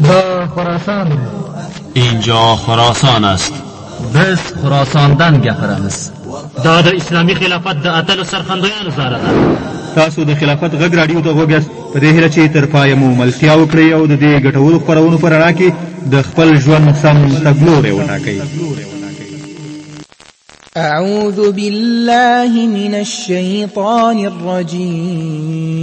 دا خراسان اینجا خراسان است بس خراساندن گفرمز دا د اسلامی خلافت د اتلو سرخندویانو سره ده تاسو د خلافت غږ راډیو ته غوږ یاست په دې هیله چې تر پایه مو ملتیا وکړئ او د دې ګټورو خپرونو په رڼا کې د خپل ژوند سم تګلوری وټاکئ أعوذ بالله من الشيطان الرجيم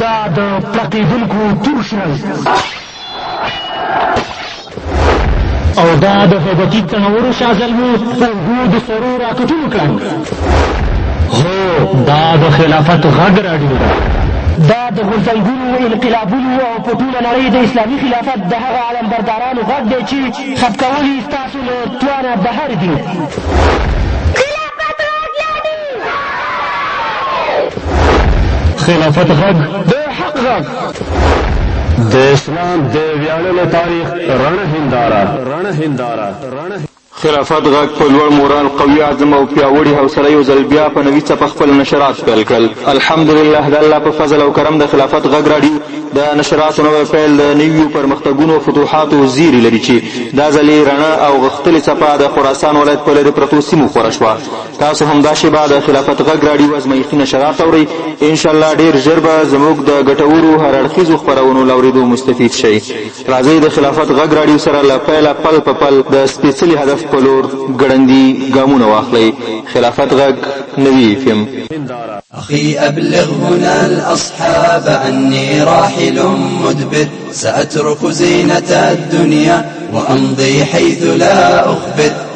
دا د پړقېدونکو تور شرل او دا د هیبتي تنورو شازلمو په اوږو د سرو راکټونو کړنګ هو دا د خلافت غږ راډیو ده دا د غورځنګونو انقلابونو او په ټوله نړۍ د اسلامي خلافت د هغه علمبردارانو غږ دی چې خپکول یې ستاسو له توانه بهر دي خلافت غږ د حق غږ د اسلام د ویاړلو تاریخ رڼه هنداره رڼه هنداره رڼه خلافت غږ په لوړ مورال قوي عزم او پیاوړي حوصله یو ځل بیا په نوي څپه خپل نشرات پیل کړل الحمدلله د الله په فضل او کرم د خلافت غږ راډیو د نشراتو نوی پیل د نویو پرمختګونو او فتوحاتو زیری لري چې دا ځلې رڼه او غښتلې څپه د خراسان ولایت په لرې پرتو سیمو خوره شوه تاسو همدا شیبه د خلافت غږ راډیو ازمایښتي نشرات اورئ انشاءالله ډېر ژر به زموږ د ګټورو هر اړخیزو خپرونو له اورېدو مستفید شئ راځئ د خلافت غږ راډیو سره له پیله پل په پل د سپېڅلي هدف په لور ګړندي ګامونه واخلئ خلافت غږ نوي اف ام أخي أبلغ هنا الأصحاب أني راحل مدبر سأترك زينة الدنيا وأمضي حيث لا أخبر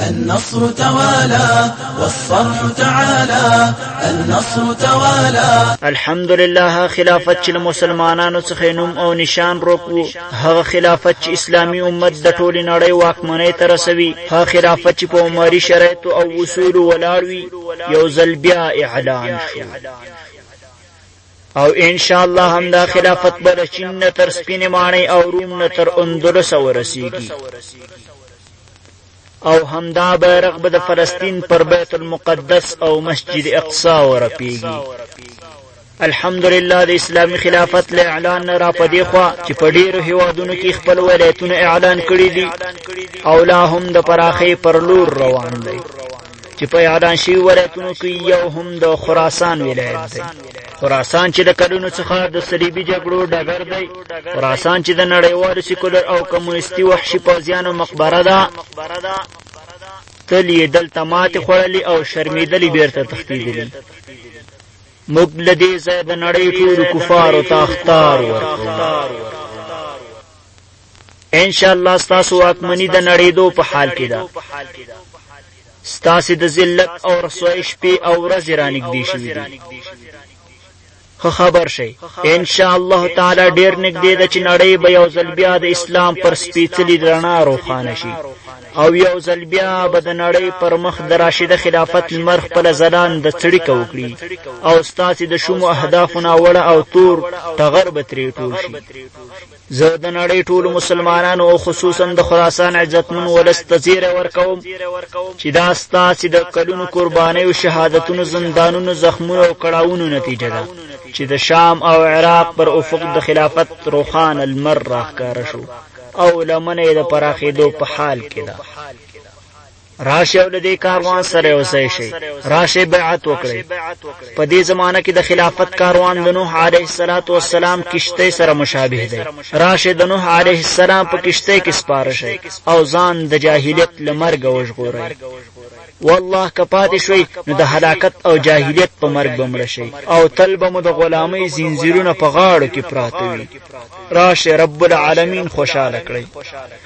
النصر توالى والصرح تعالى النصر توالى الحمد لله خلافت چې مسلمانانو څخه نوم او نشان روکو هغه خلافت چې اسلامي امت د ټول نړۍ واکمنۍ ته رسوي هغه خلافت چې په عمري شرایط او اصول ولاړوي یو ځل بیا اعلان شو او ان شاء الله هم دا خلافت بل چین تر سپینې ماڼۍ او روم تر اندلس ورسیږي او همدا بیرغ به د فلسطین پر بیت المقدس او مسجد اقصا ورپیږي الحمدلله د اسلامي خلافت له اعلان نه را پدې خوا چې په ډیرو هیوادونو کې خپل ولایتونه اعلان کړي دي او لا هم د پراخې پر لور روان دی چې په اعلان شوی ولایتونو کې یو هم د خراسان ولایت دی خراسان چې د کلونو څخه د صلیبي جګړو ډګر دی خراسان چې د نړیوالو سیکولر او کمونیستي وحشي پوځیانو مقبره ده تل یې دلته ماتې خوړلې او شرمېدلې بیرته تښتېدلې موږ له دې ځایه د نړۍ ټولو کفارو ته اخطار ورکوو ان شاء الله ستاسو واکمنی د نړیدو په حال کې ده ستاسو د ذلت او رسوای شپې او ورځې رانږدې شوې دي خو خبر شئ ان شاء الله تعالی ډیر نږدې ده چې نړۍ به یو ځل بیا د اسلام پر سپیڅلي رڼا روښانه شي او یو ځل بیا به د نړۍ پر مخ د راشده خلافت لمر خپل ځلان د څړیکه وکړي او ستاسو د شومو اهدافو ناوړه او تور ټغر به ترې ټول شي زه د نړۍ ټولو مسلمانانو او خصوصا د خراسان عزتمن ولس ته زیری ورکوم چې دا ستاسې د کلونو قربانیو شهادتونو زندانونو زخمونو او کړاوونو نتیجه ده چې د شام او عراق پر افق د خلافت روخانه لمر راښکاره شو او لمنه یې د پراخېدو په حال کې ده راشئ او له دې کاروان سره یو ځای شئ راشئ بیعت وکړئ په دې زمانه کې د خلافت کاروان د نوح علیه الصلاۃ والسلام کشته سره مشابه دی راشئ د نوح علیه السلام په کشته کې سپاره شئ او ځان د جاهلیت له مرګه وژغورئ والله کپاتې شوي نو د هلاکت او جاهلیت په مرګ به مړه شي او تل به مو د غلامۍ زنځیرونه په غاړو کې پراته وي راشه رب العالمین خوشاله کړئ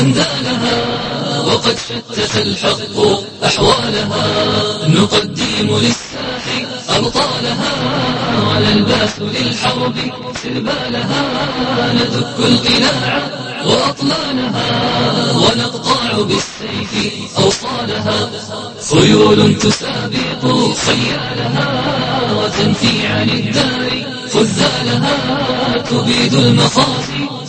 أندالها وقد شتت الحق أحوالها نقدم للساحق أبطالها على الباث للحرب سربالها ندك القلاع وأطلالها ونقطع بالسيف أوصالها خيول تسابق خيالها وتنفي عن الدار خزالها تبيد المخاطر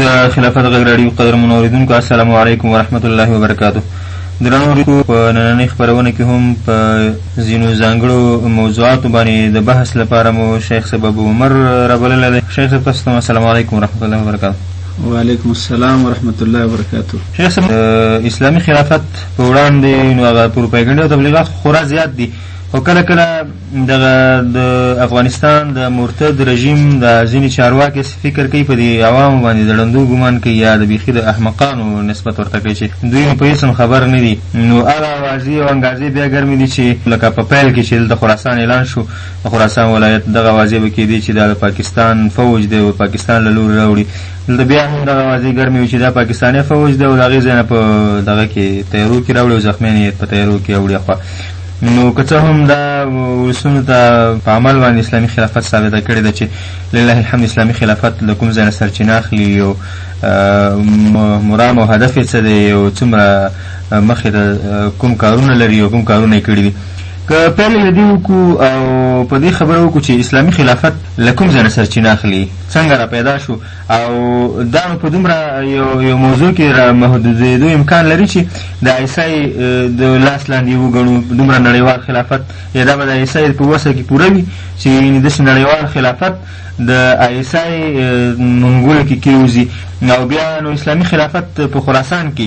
د خلافت غږ راډیو قدرمنو اوریدونکو السلام علیکم ورحمت الله وبرکاته درنو اورېدونکو په نننۍ خپرونه کې هم په ځینو ځانګړو موضوعاتو باندې د بحث لپاره مو شیخ صاحب ابو عمر رابللی دی شیخ صاحب تاسو ته السلام علیکم ورحمت الله وبرکاته وعلیکم السلام ورحمت الله وبرکاته شیخ صاحب اسلامي خلافت په وړاندې نو هغه پروپاګنډ او تبلیغات خورا زیات دي خو کله کله دغه د افغانستان د مرتد رژیم د ځینې چارواکي څه فکر کوي په دې عوامو باندې د ړندو ګمان کوي یا د بیخي د احمقانو نسبت ورته کوي چې دوی نو په هېڅ هم خبر نه دي نو هغه اوازې او انګازې بیا ګرمې دي چې لکه په پیل کې چې دلته خراسان اعلان شو د خراسان ولایت دغه اوازې به کېدې چې دا د پاکستان فوج دی او پاکستان له لوري راوړي دلته بیا هم دغه اوازې ګرمې وي چې دا پاکستاني فوج دی او د هغې ځای نه په دغه کې تیارو کې راوړي او زخمیان یې په تیارو کې اوړي خوا نو که څه هم دا ولسونو ته په عمل باندې اسلامي خلافت ثابته کړې ده چې لله الحمد اسلامي خلافت له کوم ځای نه سرچینه اخلي او مرام او هدف یې څه دی او څومره مخې ته کوم کارونه لري او کوم کارونه یې کړي دي که پیل له دې وکړو او په دې خبره وکړو چې اسلامي خلافت له کوم ځای نه سرچینه اخلي څنګه را پیدا شو او دا نو په دومره یو یو موضوع کې را محدودېدو امکان لري چې د عیسی د لاس لاندې وګڼو دومره نړیوال خلافت یا دا به د عیسی په وسه کې پوره وي چې یعنې داسې نړیوال خلافت د عیسی منګولو کې کېوځي او بیا نو اسلامي خلافت په خراسان کې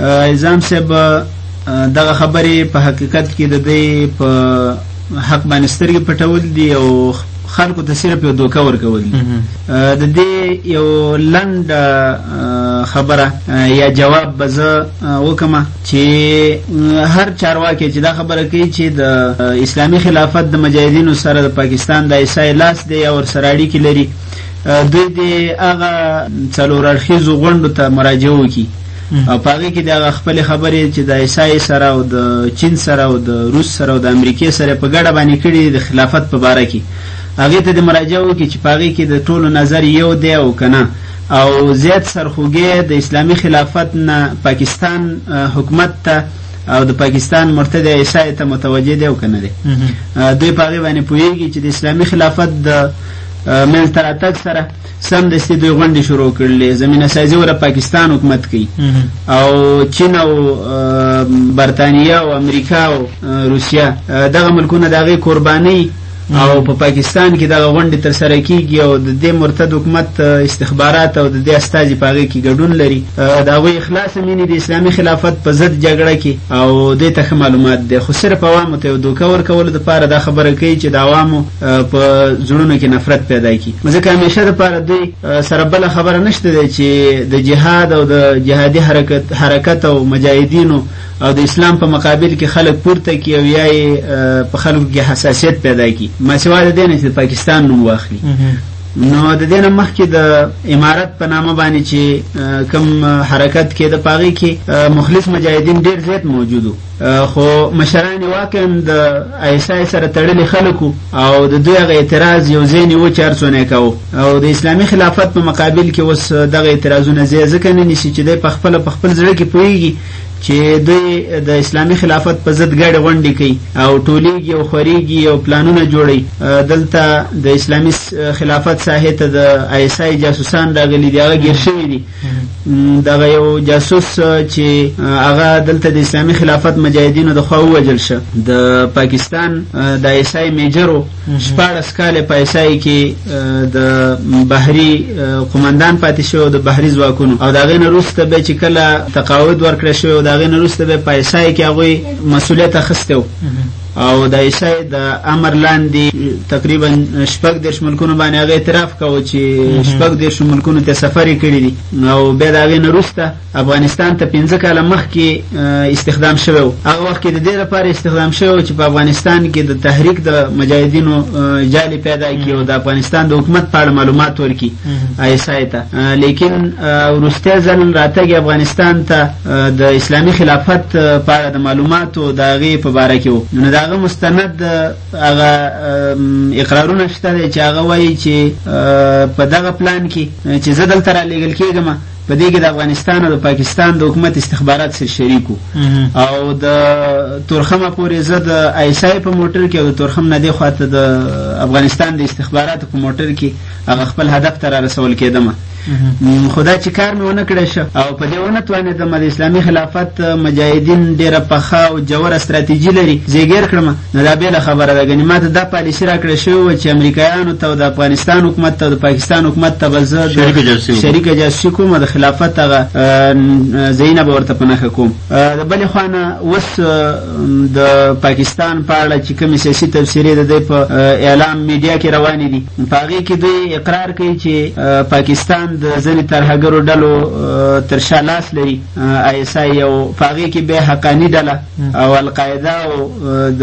الزام صاحب دغه خبرې په حقیقت کې د دې په حق باندې سترګې پټول دي او خلکو ته صرف یو دوکه ورکول دي د دې یو لند خبره یا جواب بزه وکما چې هر چارواکي چې دا خبره کوي چې د اسلامی خلافت د مجاهدینو سره د پاکستان د ایسای لاس دی او سره اړیکې لري دوی د هغه څلور اړخیزو غونډو ته مراجعه وکړي او په هغې کې د هغه خپلې خبرې چې د ایسای سره او د چین سره او د روس سره او د امریکې سره په ګډه باندې کړي د خلافت په باره کې هغې ته د مراجعه وکړي چې په هغې کې د ټولو نظر یو دی او که نه او زیات سرخوږی د اسلامي خلافت نه پاکستان حکومت ته او د پاکستان مرتد ایسای ته متوجه دی او که نه دی دوی په هغې باندې پوهېږي چې د اسلامي خلافت د منځته راتګ سره سمدستي دوی غونډې شروع کړلې زمینه سازي ولا پاکستان حکومت کوي او چین او برتانیا او امریکا او روسیا دغه ملکونه دغه قرباني او په پاکستان کې دغه غونډې تر سره کیږي او د دې مرتد حکومت استخبارات او د دې استازي په هغه کې ګډون لري دا وی اخلاص مینې د اسلامي خلافت په ضد جګړه کې او دې ته معلومات دي خو صرف عوامو ته دوکه ورکول د پاره دا خبره کوي چې د عوامو په زړونو کې نفرت پیدا کی ځکه همیشه د پاره دی سره بل خبره نشته دی چې د جهاد او د جهادي حرکت حرکت او مجاهدینو او د اسلام په مقابل کې خلک پورته کی او یا په خلکو کې حساسیت پیدا کی ما سوا د دین چې پاکستان نوم واخلي نو د دینه مخکې د امارت په نامه باندې چې کم حرکت کې د پاغي کې مخلص مجاهدین ډیر زیات موجودو خو مشران واقعا د ایسای سره تړلي خلکو او د دوی هغه اعتراض یو ځینې و چې هرڅونه کاوه او د اسلامي خلافت په مقابل کې اوس دغه اعتراضونه زی ځکه نه نیسي چې دی په خپل په خپل زړه کې پوهیږي چې دوی د اسلامي خلافت په ضد ګډ غونډې کوي او ټولیږي او خوريږي او پلانونه جوړي دلته د اسلامي خلافت ساحې ته د آی اس آی جاسوسان راغلي دي هغه ګیر شوي دي دغه یو جاسوس چې هغه دلته د اسلامي خلافت مجاهدینو د خوا ووجل شه د پاکستان د ایسای میجرو شپاړس کال په ایسای کې د بحري قومندان پاتې شو د بحري ځواکونو او دغه نه روسته به چې کله تقاعد ورکړ شو دغه نه روسته به په ایسای کې هغه مسولیت اخیسته او د عیسی د امر لاندې تقریبا شپږ دیرش ملکونو باندې هغه اعتراف کاوه چې شپږ دیرش ملکونو ته سفر کړی دی او بیا د هغې نه وروسته افغانستان ته پنځه کاله مخکې استخدام شوی و هغه وخت کې د دې لپاره استخدام شوی و چې په افغانستان کې د تحریک د مجاهدینو جالې پیدا کړي او د افغانستان د حکومت په اړه معلومات ورکړي عیسی ته لیکن وروستی ځل راتګ افغانستان ته د اسلامی خلافت په اړه د معلوماتو د هغې په باره کې و نو د هغه مستند هغه اقرارونه شته دی چې هغه وایي چې په دغه پلان کې چې زه دلته رالیږل کېږم په دې کې د افغانستان او د پاکستان د حکومت استخبارات سره شریکو او د تورخمه پورې زه د ایسای په موټر کې او د تورخم نه دی خواته د افغانستان د استخباراتو په موټر کې هغه خپل هدف ته را رسول کېدم خو دا چې کار مې ونه کړی شه او په دې ونه توانېدم د اسلامي خلافت مجاهدین ډېره پخه او جوره ستراتیژي لري زه یې ګیر کړم نو دا بېله خبره ده ګنې ما ته دا پالیسي راکړې شوې وه چې امریکایانو ته او د افغانستان حکومت ته او د پاکستان حکومت ته به زه شریکه جاسوسي کوم او د خلافت هغه ځایونه به ورته په نښه کوم د بلې خوا نه اوس د پاکستان په اړه چې کومې سیاسي تبصرې د دی په اعلام میډیا کې روانې دي په هغې کې دوی اقرار کوي چې پاکستان د ځینې ترهګرو ډلو تر شا لاس لري آی اس آی او په هغې کې بیا حقاني ډله او القاعده او د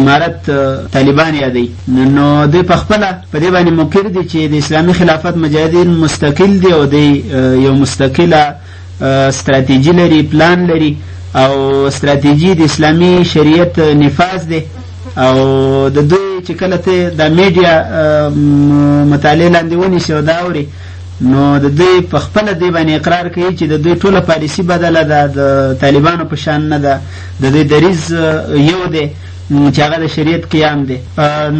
امارت طالبان یادوي نو دوی په خپله په دې باندې مقر دي چې د اسلامي خلافت مجاهدین مستقل دي او دوی یو مستقله ستراتیجي لري پلان لري او ستراتیجي د اسلامي شریعت نفاذ دی او د دوی چې کله ته د میډیا مطالعه لاندې ونیسي او دا اوري نو د دوی په خپل دی باندې اقرار کوي چې د دوی ټوله پالیسی بدله ده د طالبانو په شان نه ده د دوی دریز یو دی چې هغه د شریعت قیام دی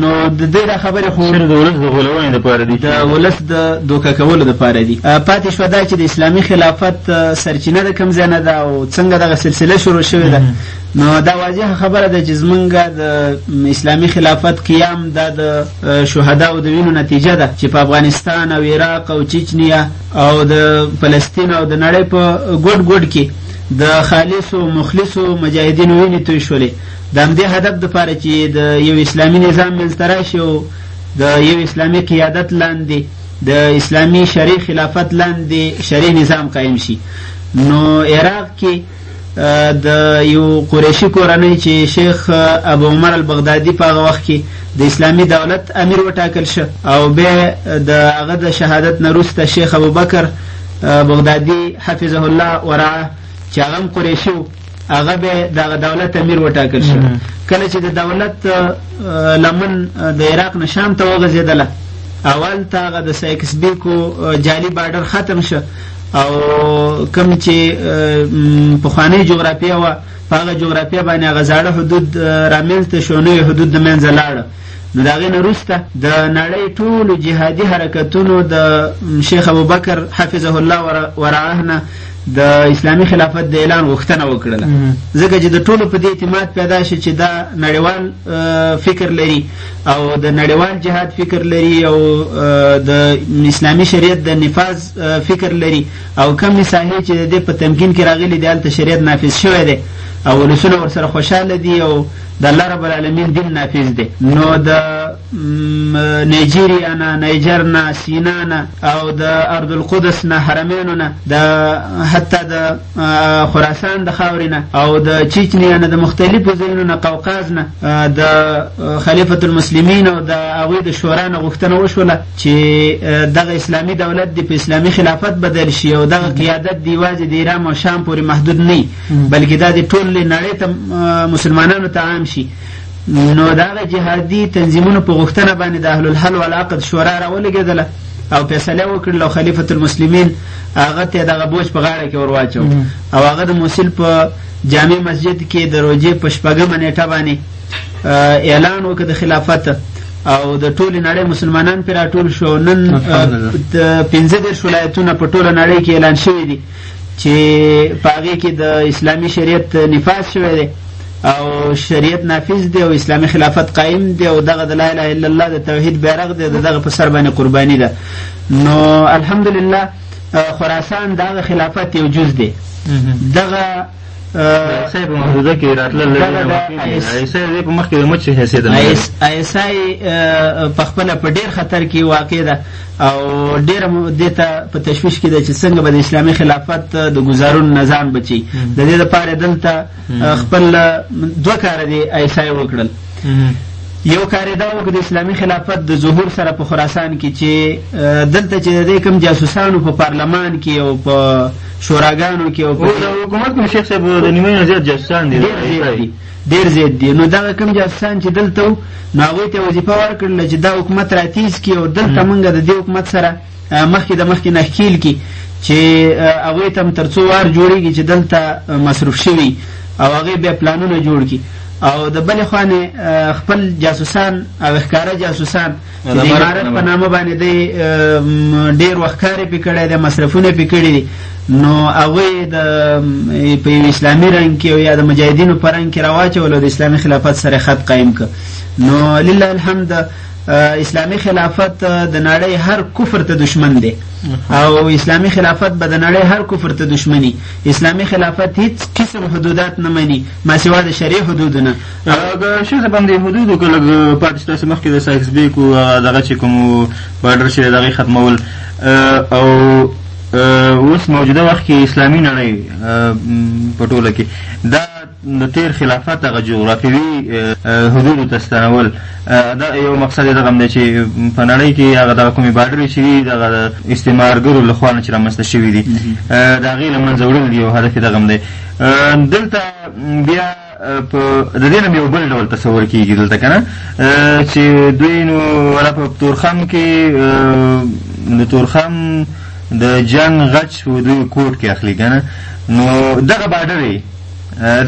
نو د دې دا خبرې خو د ولس د غولونې لپاره دي د ولس د دوکه کولو لپاره دي پاتې شوه دا چې د اسلامي خلافت سرچینه د کوم ځای نه ده او څنګه دغه سلسله شروع شوې ده نو دا واضحه خبره ده چې زمونږ د اسلامي خلافت قیام دا د شهدا او د وینو نتیجه ده چې په افغانستان او عراق او چچنیا او د فلسطین او د نړۍ په ګډ ګډ کې د خالصو مخلصو مجاهدینو وینې توی شولې د همدې هدف دپاره چې د یو اسلامي نظام منځته راشي او د یو اسلامي قیادت لاندې د اسلامي شرع خلافت لاندې شرع نظام قایم شي نو عراق کې د یو قریشي کورنۍ چې شیخ ابو عمر البغدادي په هغه وخت کې د اسلامي دولت امیر وټاکل شو او بیا د هغه د شهادت نه وروسته شیخ ابوبکر بغدادي حفظه الله ورعه چې هغه هم قریشي و هغه به دغه دولت امیر وټاکل شو کله چې د دولت لمن د عراق نه شام ته وغځېدله اول ته هغه د سایکس بیکو جعلي بارډر ختم شو او کوم چې پخوانۍ جغرافیه وه په هغه جغرافیه باندې هغه زاړه حدود رامنځته شو نوی حدود د منځه لاړه نو د هغې نه وروسته د نړۍ ټولو جهادي حرکتونو د شیخ ابوبکر حفظه الله ورعاه نه د اسلامي خلافت د اعلان غوښتنه وکړله ځکه چې د ټولو په دې اعتماد پیدا شي چې دا نړیوال فکر لري او د نړیوال جهاد فکر لري او د اسلامي شریعت د نفاذ فکر لري او کمې ساحې چې د دې په تمکین کې راغلي دي هلته شریعت نافذ شوی دی او ولسونه ورسره خوشحاله دي او د الله رب العالمین دین نافذ دی نو د نایجیریا نه نایجر نه سینا نه او د ارض القدس نه حرمینو نه د حتی د خراسان د خاورې نه او د چیچنیا نه د مختلفو ځایونو نه قوقاز نه د خلیفه المسلمین او د هغوی د شورا نه غوښتنه وشوله چې دغه اسلامي دولت دی په اسلامي خلافت بدل شي او دغه قیادت دی یوازې د ایران او شام پورې محدود نه بلکې دا د ټولې نړۍ ته مسلمانانو ته عام شي نو د هغه جهادي تنظیمونو په غوښتنه باندې د اهلالحل والعقد شورا راولګېدله او فیصله وکړله او خلیفة المسلمین هغه ته دغه بوج په غاړه کې ور واچو او هغه د موسل په جامع مسجد کې د روژې په شپږمه نېټه باندې اعلان وکړ د خلافت او د ټولې نړۍ مسلمانان پرې راټول شو نن پنځه دېرش ولایتونه په ټوله نړۍ کې اعلان شوي دي چې په هغې کې د اسلامي شریعت نفاذ شوی دی او شریعت نافذ دی او اسلامي خلافت قائم دی او دغه د لا اله الا الله د توحید بیرغ دی دغه په سر باندې قرباني ده نو الحمدلله خراسان دغه خلافت یو جز دی دغه صاحب موجوده کې راتلل ایسای دې په مخ کې مچ حیثیت نه ایسای په خپل په ډیر خطر کې واقع ده او ډیر دې ته په تشویش کې ده چې څنګه به د اسلامي خلافت د گزارون نظام بچي د دې لپاره دلته خپل دوه کار دي ایسای وکړل یو کار دا و د اسلامي خلافت د ظهور سره په خراسان کې چې دلته چې د کوم جاسوسانو په پارلمان کې او په شوراګانو کې او په حکومت کې شیخ صاحب د نیمه نه زیات جاسوسان دي ډیر زیات دي نو دا کوم جاسوسان چې دلته نو هغه ته وظیفه ورکړل چې دا حکومت راتیز کی او دلته مونږ د دې حکومت سره مخکې د مخکې نحکیل کی چې هغه تم ترڅو وار جوړیږي چې دلته مصرف شوی او هغه بیا پلانونه جوړ کی او د بل خوانه خپل جاسوسان او ښکارا جاسوسان چې د امارت په نامه باندې دی ډیر وخت کار پې کړی دی مصرفونه پې کړي دي نو هغوی د په یو اسلامي رنګ کې یا د مجاهدینو په رنګ کې راواچولو د اسلامي خلافت سره خط قایم کړ نو لله الحمد اسلامی خلافت د نړۍ هر کفر ته دشمن دی او اسلامی خلافت به د نړۍ هر کفر ته دشمنی اسلامی خلافت هیڅ قسم حدودات نه مني ماسوا د شریع حدودونه د شیخ صاحب هم د حدودو که لږ پاتې شي تاسو مخکې د سایکس بیکو دغه چې کوم بارډر چې دغه ختمول او اوس موجوده وخت کې اسلامي نړۍ په ټوله کې دا د تیر خلافت هغه جغرافیوي حدودو ته ستنول دا یو مقصد یې دغه هم دی چې په نړۍ کې هغه دغه کومې بارډرې چې دي دغه استعمارګرو له خوا نه چې رامنځته شوي دي د هغې له منځه وړل دي یو هدف یې دغه هم دی دلته بیا په د دې نه یو بل ډول تصور کیږي دلته کنه چې دوی نو ولا په تورخم کې د تورخم د جنگ غچ و دوی کوټ کې اخلي کنه نو دغه بارډر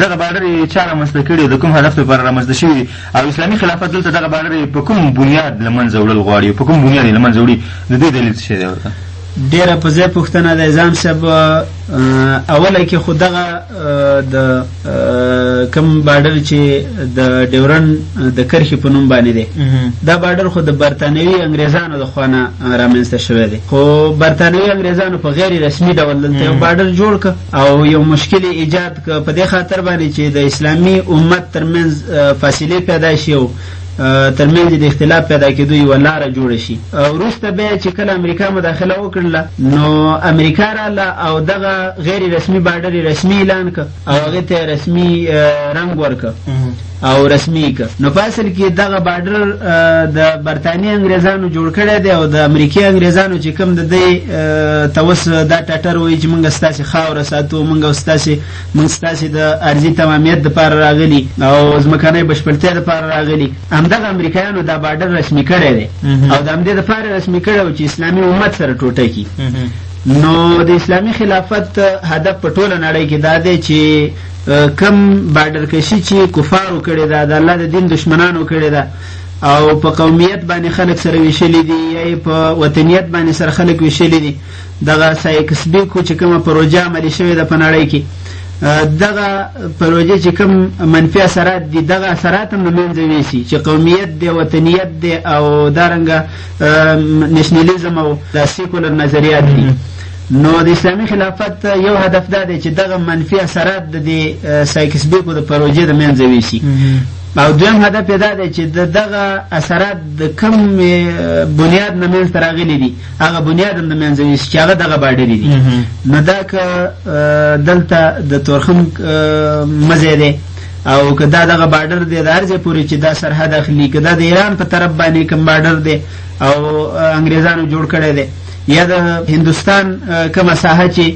دغه بارډر چا رامنځته کړي د کوم هدف لپاره رامنځته شوي او اسلامي خلافت دلته دغه بارډر په کوم بنیاد له منځه وړل غواړي په کوم بنیاد یې له منځه وړي د دې دلیل څه دی ورته ډیره په ځای پوښتنه ده ځام صاحب اوله کې خو دغه د کم بارډر چې د ډیورن د کرښې په نوم باندې دی دا بارډر خو د برتانوي انګریزانو د خوانه رامنځته شوی دی خو برتانوي انګریزانو په غیر رسمي ډول دلته یو بارډر جوړ ک او یو مشکل ایجاد ک په دې خاطر باندې چې د اسلامي امت ترمنځ فاصله پیدا شي ترمنځ د اختلاف پیدا کېدو یو لار جوړ شي وروسته به چې کله امریکا مداخله وکړله نو امریکا رااله او دغه غیر رسمي بارډر رسمي اعلان ک او هغه ته رسمي رنگ ورک او رسمي ک نو په اصل کې دغه بارډر د برتانی انګريزانو جوړ کړی دی او د امریکای انګريزانو چې کوم د دې توس دا ټټر وایي چې موږ ستاسو خاور ساتو موږ ستاسو موږ ستاسې د ارضي تمامیت دپاره راغلي او ځمکنۍ بشپړتیا دپاره راغلي همدغه امریکایانو دا بارډر رسمي کړی دی او د همدې دپاره یې رسمي کړی و چې اسلامي امت سره ټوټه کړي نو د اسلامي خلافت هدف په ټوله نړۍ کې دا دی چې کم بارډر کشي چې کفارو کړې ده د الله د دین دشمنانو کړې ده او په قومیت باندې خلک سره ویشلي دي یا په وطنیت باندې سره خلک ویشلي دي دغه سایکس بیکو چې کومه پروژه عملي شوې ده په نړۍ کې دغه پروژه چې کوم منفي اثرات دي دغه اثرات هم له منځه یوسي چې قومیت دی وطنیت دی او دارنګه نشنلیزم او د سیکولر نظریات دي نو د اسلامي خلافت یو هدف دا دی چې دغه منفي اثرات د دې سایکس بیکو د پروژې د منځه یوسي او دویم هدف یې دا دی چې دغه اثرات د کوم بنیاد نه منځته راغلي دي هغه بنیاد هم د منځه یوسي چې هغه دغه باډري دي نو دا که دلته د تورخم مزه دی او که دا دغه باډر دی د هر ځای پورې چې دا سرحد اخلي که دا د ایران په طرف باندې کوم باډر دی او انګریزانو جوړ کړی دی یا د هندوستان کومه ساحه چې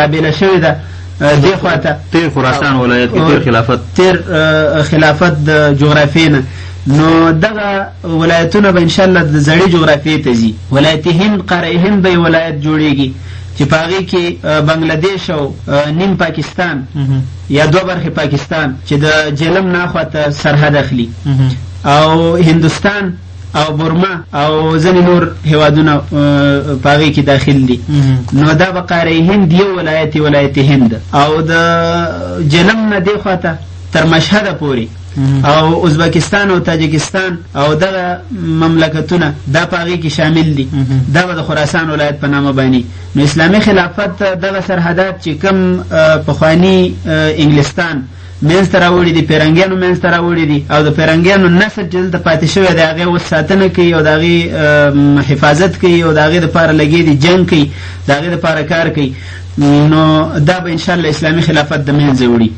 رابېله شوې ده دې خواته تیر خراسان ولایت کې تیر خلافت تیر خلافت د جغرافیې نه نو دغه ولایتونه به ان شاء الله د زړې جغرافیې ته ځي ولایت هند قاره هند به ولایت جوړیږي چې په هغې کې بنګلادیش او نیم پاکستان یا دوه برخې پاکستان چې د جلم نه خواته سرحد اخلي او هندوستان او برما او ځینې نور هیوادونه په هغې کې داخل دي نو دا به قاره هند یو ولایت ولایت هند او د جلم نه دې خواته تر مشهده پورې او ازبکستان او تاجکستان او دغه مملکتونه دا په هغې کې شامل دي دا به د خراسان ولایت په نامه باندې نو اسلامي خلافت دغه سرحدات چې کوم پخواني انګلستان منځته راوړي دي پیرنګیانو منځته راوړي دي او د پیرنګیانو نسل چې دلته پاتې شوی د هغې اوس ساتنه کوي او د هغې حفاظت کوي او د هغې دپاره لګې دي جنګ کوي د هغې دپاره کار کوي نو دا به ان شاء الله اسلامي خلافت د منځه وړي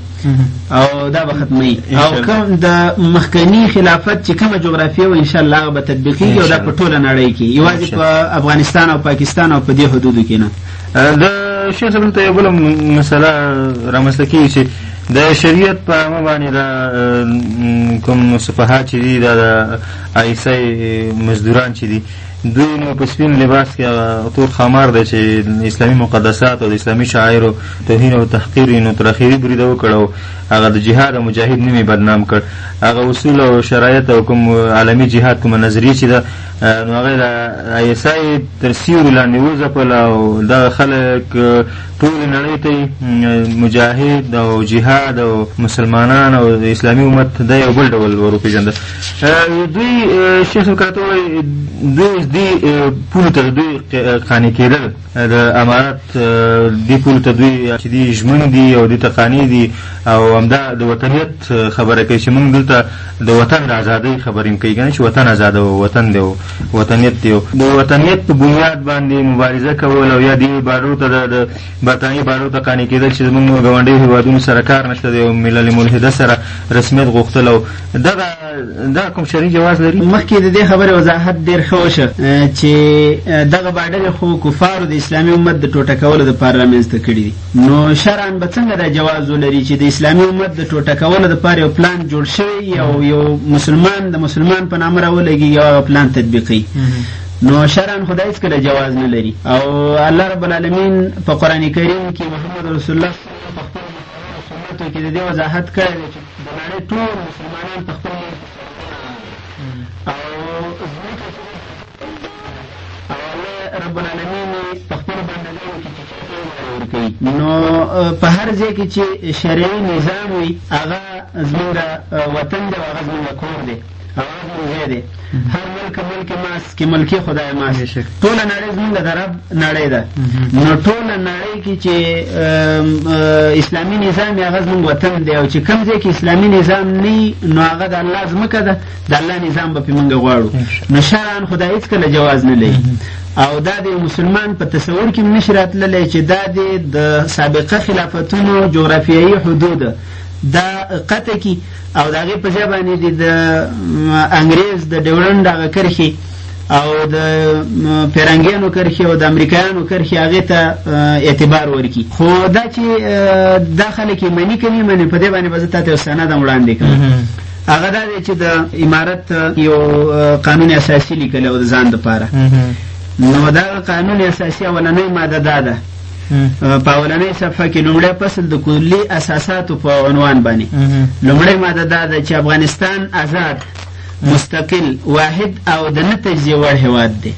او دا به ختمي او کوم د مخکنی خلافت چې کومه جغرافیه و ان شاء الله به تطبیقي او دا په ټوله نړۍ کې یوازې په افغانستان او پاکستان او په دې حدودو کې نه د شیخ صاحب ته یو بل مسله رامنځته کیږي چې د شریعت په عامه باندې دا کوم صفحات چې دي دا د آیسای مزدوران چې دي دوی نو په سپین لباس کې هغه تور خمار دی چې اسلامي مقدسات او د اسلامي شاعرو توهین او تحقیر نو تر اخیری بریده وکړو هغه د جهاد او مجاهد نومي بدنام کړ هغه اصول او شرایط او کوم عالمي جهاد کومه نظریه چې ده نو هغه د آی اس آی تر سیوري لاندې وځپله او دغه خلک ټول نړۍ ته مجاهد او جهاد او مسلمانان او د اسلامي امت د یو بل ډول ور وپېژنده دوی شیخ صاحب کاته وایي دوی اوس دې پولو ته دوی قانع کېدل د امارت دې پولو ته دوی چې دي ژمن دي او دې ته قانع دي او همدا د وطنیت خبره کوي چې موږ دلته د وطن د ازادۍ خبرې کوي کنه چې وطن آزاد او وطن دی او وطنیت دی د وطنیت په بنیاد باندې مبارزه کول او یا دې بارو ته د برتانیې بارو ته قانع کېدل چې زموږ ګاونډي هیوادونو سره کار نشته دی او ملل ملحده سره رسمیت غوښتل او دغه دا کوم شرعي جواز لري مخکې د دې خبرې وضاحت ډېر ښه وشه چې دغه باډلې خو کفارو د اسلامي امت د ټوټه کولو دپاره رامنځته کړي دي نو شرعاً به څنګه دا جواز ولري چې د اسلامي امت د ټوټه کولو لپاره یو پلان جوړ شوی او یو مسلمان د مسلمان په نامه راولګي یو هغه پلان تطبیقوي نو شرعاً خو دا هېڅکله جواز نه لري او الله رب العالمین په قرآن کریم کې محمد رسول الله په خپلو سنتو کې د دې وضاحت کړی دی چې د نړۍ ټول مسلمانان په خپل رب العالمین په خپل بندګانو کې چې چاته لاره ورکوي نو په هر ځای کې چې شرعي نظام وي هغه زمونږ وطن دی او هغه زمونږ کور دی او هغه زمونږ ځای دی هر ملک ملک ماس کې ملکي خدای ماس ټوله نړۍ زمونږ د رب نړۍ ده نو ټوله نړۍ کې چې اسلامي نظام یې هغه زمونږ وطن دی او چې کوم ځای کې اسلامي نظام نه نو هغه د الله ځمکه ده د الله نظام به پې مونږ غواړو نو شرعا خو دا هېڅکله جواز نه لري او دا د مسلمان په تصور کې نشي راتللی چې دا دی د سابقه خلافتونو جغرافیایي حدود دا قطع کی او د هغې په ځای باندې د انګریز د ډیورنډ هغه کرښې او د پیرنګیانو کرخي او د امریکایانو کرخي هغه ته اعتبار ورکي خو دا چې دا خلک یې مني کوي مني په دې باندې به زه تاسو سند وړاندې کوم هغه دا دی چې د امارت یو قانون اساسي لیکلی و د ځان دپاره نو دا قانون اساسي اولنۍ ماده دا ده په اولنۍ صفحه کې لومړی فصل د کلي اساساتو په عنوان باندې لومړی ماده دا ده چې افغانستان آزاد مستقل واحد او د نه تجزیه وړ هیواد دی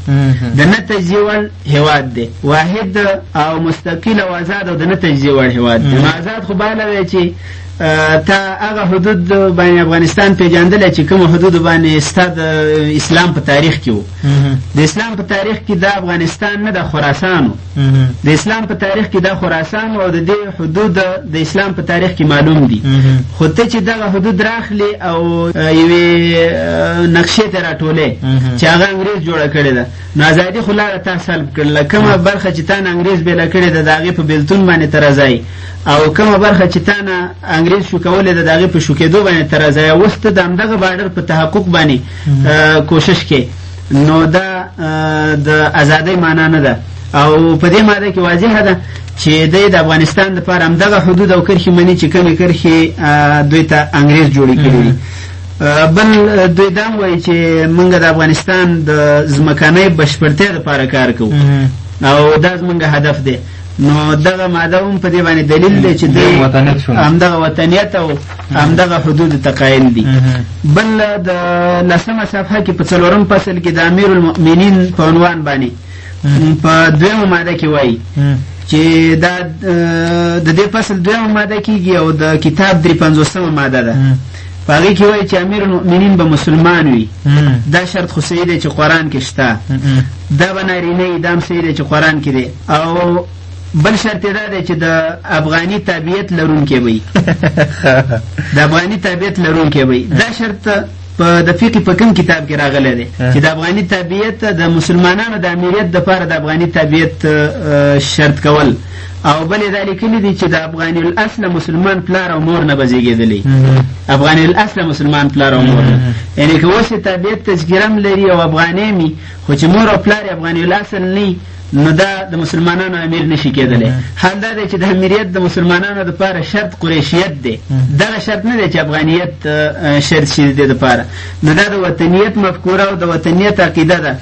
د نه تجزیه وړ هیواد دی واحد او مستقل او آزاد او د نه تجزیه وړ هیواد دی آزاد خو باله دی چې تا هغه حدود باندې افغانستان پیژندل چې کوم حدود باندې استاد اسلام په تاریخ کې وو د اسلام په تاریخ کې دا افغانستان نه د خراسان د اسلام په تاریخ کې دا خراسان او د دې حدود د اسلام په تاریخ کې معلوم دي خو ته چې دغه حدود راخلي او یوې نقشې ته راټولې چې هغه انګريز جوړه کړې ده نو ازادي خو لاره تا سلب کړله کومه برخه چې تا نه انګريز بېله کړې ده د هغې په بېلتون باندې ته راځئ او کومه برخه چې تا نه انګريز شو کولې ده د هغې په شوکېدو باندې ته راځی او اوس ته د همدغه بارډر په تحقق باندې کوشش کې نو دا د ازادۍ معنا نه ده او په دې ماده کې واضحه ده چې دی د افغانستان لپاره همدغه حدود او کرښې مني چې کومې کرښې دوی ته انګريز جوړې کړي دي بل دوی دا وایي چې موږ د افغانستان د ځمکنۍ بشپړتیا لپاره کار کوو او دا زمونږ هدف دی نو دغه ماده هم په دې باندې دلیل دی چې دوی همدغه وطنیت او همدغه حدود ته قایل دي بل د لسمه صفحه کې په څلورم فصل کې د امیر المؤمنین په عنوان باندې په دویمه ماده کې وایي چې دا د دې فصل دویمه ماده کېږي او د کتاب درې پنځوسمه ماده ده په هغې کې وایي چې امیر المؤمنین به مسلمان وي دا شرط خو صحیح دی چې قرآن کې شته دا به نارینه وي دا هم صحیح دی چې قرآن کې دی او بل شرط دا دی چې د افغاني تابعیت لرونکی وي د افغاني تابعیت لرونکی وي دا شرط په د فقې په کوم کتاب کې راغلی دی چې د افغاني تابعیت د مسلمانانو د امریت دپاره د افغاني تابعیت شرط کول او بلې دا لیکلي دي چې د افغان الاصل مسلمان پلار او مور نه به زیږېدلی افغان الاصل مسلمان پلار او مور نه یعنې که اوس یې تابعیت تذکره هم لري او افغانې مي خو چې مور او پلار یې افغان الاصل نه نو دا د مسلمانانو امیر نشي کېدلی حال دا دی چې د امیریت د مسلمانانو دپاره شرط قریشیت دی دغه شرط نه دی چې افغانیت شرط شي د دې دپاره نو دا د وطنیت مفکوره او د وطنیت عقیده ده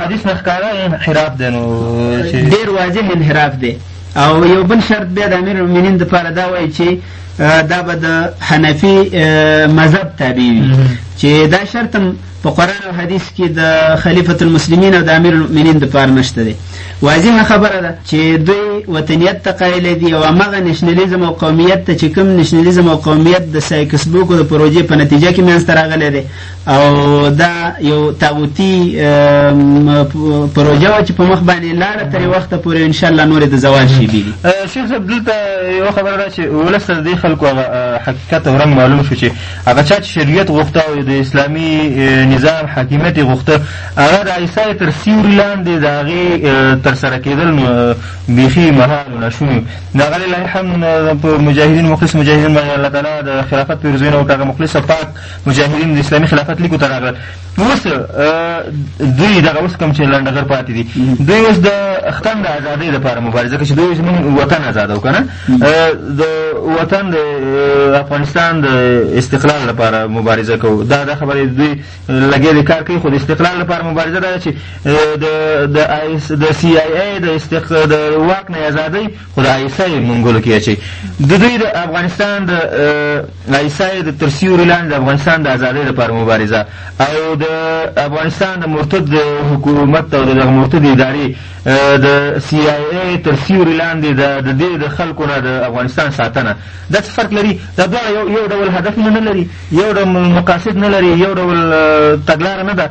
حدیث نه ښکاره انحراف دی نو ډېر واضح انحراف دی او یو بل شرط بیا د امیر المؤمنین دپاره دا وایي چې دا به د حنفي مذهب تابع وي چې دا شرط په قران او حدیث کې د خلیفۃ المسلمین او د امیر المؤمنین د پار نشته دی واضحه خبره ده چې دوی وطنیت ته قایل دي او هغه نشنلیزم او قومیت ته چې کوم نشنلیزم او قومیت د سایکس بوک د پروژې په نتیجه کې منځ ته راغلی دی او دا یو تاوتی پروژه و چې په مخ باندې لاړه تر وخت پورې ان شاء الله نور د زوال شي بي شیخ صاحب دلته یو خبره ده چې ولس د خلکو حقیقت او رنګ معلوم شو چې هغه چا چې شریعت غوښته او د اسلامي نظام حاکمیت یې غوښته هغه د عیسی تر سیوري لاندې د هغې ترسره کېدل بیخي محال و ناشوني د هغه لله الحمد په مجاهدین مخلص مجاهدین باندې الله تعالی د خلافت پیرزوینه وکړه هغه مخلصه پاک مجاهدین د اسلامي خلافت لیکو ته راغلل اوس دوی دغه اوس کوم چې لنډغر پاتې دي دوی اوس د ختم د ازادۍ لپاره مبارزه کوي چې دوی اوس موږ وطن ازادو که نه د وطن د افغانستان د استقلال لپاره مبارزه کوو دا دا خبرې دوی لګې د کار کوي خو د استقلال لپاره مبارزه دا چې د د د سي آی ای د استق د واک نه ازادۍ خو د آیسا یې منګولو کې اچوي د دوی د افغانستان د آیسا یې د تر سیوري لاندې د افغانستان د ازادۍ لپاره مبارزه او د افغانستان د مرتد حکومت او د دغه مرتد ادارې د سی آی ای تر سیوري لاندې د د دې د خلکو نه د افغانستان ساتنه دا څه فرق لري دا دواړه یو یو ډول هدفونه نه لري یو ډول مقاصد نه لري یو ډول تګلاره نه ده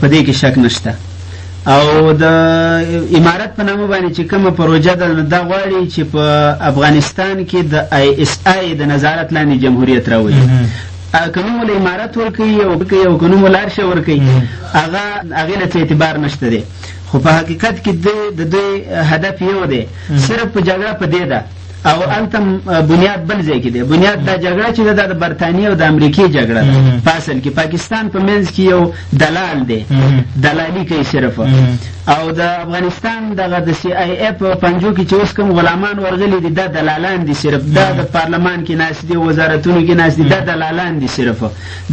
په دې کې شک نشته او د امارت په نامه باندې چې کومه پروژه ده دا غواړي چې په افغانستان کې د آی اس آی د نظارت لاندې جمهوریت راوړي کنوم له امارت ورکوي او کوي او کنوم لار شي ورکوي هغه هغه له اعتبار نشته دی خو په حقیقت کې د دوی هدف یو دی صرف په جګړه په دې ده او هلته بنیاد بل ځای کې دی بنیاد دا جګړه چې ده دا د برتانیې او د امریکې جګړه ده په اصل کې پاکستان په منځ کې یو دلال دی دلالي کوي صرف او د افغانستان دغه د سی آی اف پنجو کې چې اوس کوم غلامان ورغلي دي دا دلالان دي صرف دا د پارلمان کې ناس دي وزارتونو کې ناس دي دا دلالان دي صرف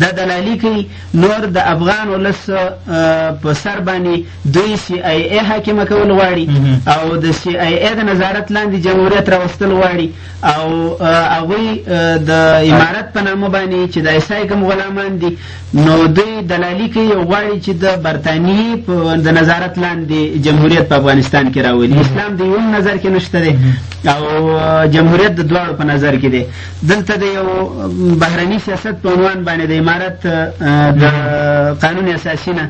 دا دلالي کوي نور د افغان ولس په سر باندې دوی سي آی ای حاکمه کول غواړي او د سي آی ای د نظارت لاندې جمهوریت راوستل غواړي او هغوی د امارت په نامه باندې چې د ایسای کوم غلامان دي نو دوی دلالي کوي او غواړي چې د برتانیې د نظارت لاندې جمهوریت په افغانستان کې راولي اسلام د یو نظر کې نشته دی او جمهوریت د دواړو په نظر کې دی دلته د یو بهرني سیاست په عنوان باندې د امارت د قانون اساسي نه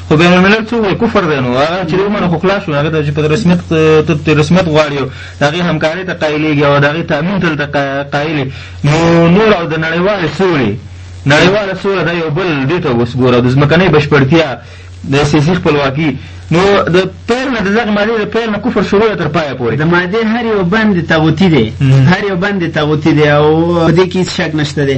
خو بین الملل څه وایي کفر دی نو هغه چې ومنه خو خلاص شو هغه ته چې په رسمیت ته رسمیت غواړي او د هغې همکارۍ ته قایلېږي او د هغې تامین ته دلته قایلې نو نور او د نړیوالې سولې نړیواله سوله دا یو بل دې ته اوس ګوره د ځمکنۍ بشپړتیا د سیاسي خپلواکي نو د پیل نه د دغه مادې د پیل نه کفر شروع تر پایه پورې د مادې هر یو بند تاغوتي دی هر یو بند تاغوتي دی او دې کې هیڅ شک نشته دی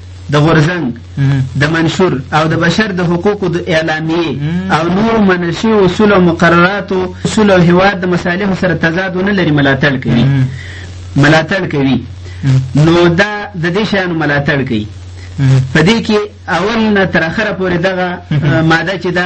د غورځنګ د منشور او د بشر د حقوقو د اعلامیې او نورو منل شوي اصول او مقرراتو اصول او هیواد د مصالحو سره تضاد ونه لري ملاتړ کوي ملاتړ کوي نو دا د دې شیانو ملاتړ کوي په دې کې اول نه تر اخره پورې دغه ماده چې ده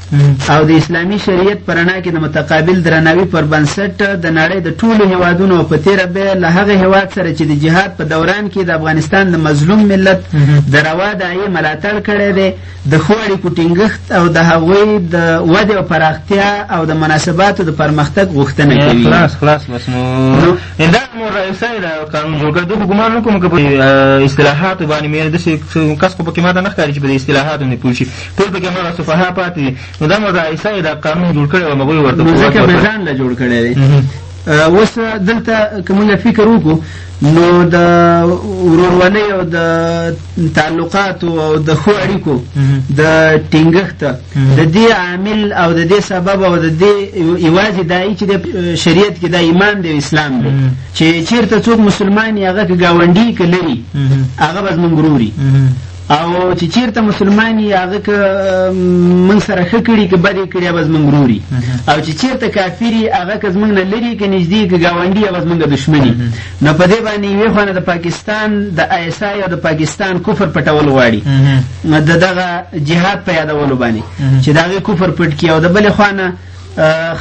او د اسلامي شریعت په رڼا کې د متقابل درناوي پر بنسټ د نړۍ د ټولو هیوادونو او په تېره بیا له هغه هیواد سره چې د جهاد په دوران کې د افغانستان د مظلوم ملت د روا داعیې ملاتړ کړی دی د ښو اړیکو ټینګښت او د هغوی د ودې او پراختیا او د مناسباتو د پرمختګ غوښتنه کوي خلاص خلاص بس نو دا مو رئیسه دا قانون جوړ کړ دغه ګمان نکوم که په اصطلاحاتو باندې مې داسې کس خو پکې ماته نه ښکاري چې په دې اصطلاحاتو باندې پوه شي ټول پکې هماغه سفها پاتې دي نو دا مدعیسه یې دا قانون جوړ کړی و مغوی ورته نو ځکه به ځان له جوړ کړی دی اوس دلته که موږ فکر وکړو نو د ورورولۍ او د تعلقاتو او د ښو اړیکو د ټینګښت د دې عامل او د دې سبب او د دې یوازې دایي چې د شریعت کې د ایمان دی اسلام دی چې چیرته څوک مسلمان یې هغه که ګاونډي که لري هغه به زمونږ وروري او چې چیرته مسلمان یې هغه که موږ سره ښه کړي که بد یې کړي هغه زموږ ورور او چې چیرته کافر یې هغه که زموږ نه لري که نږدې که ګاونډي هغه زموږ دښمن نو په دې باندې یوې خوا نه د پاکستان د آی اس آی او د پاکستان کفر پټول غواړي د دغه جهاد په یادولو باندې چې د هغې کفر پټ کړي او د بلې خوا نه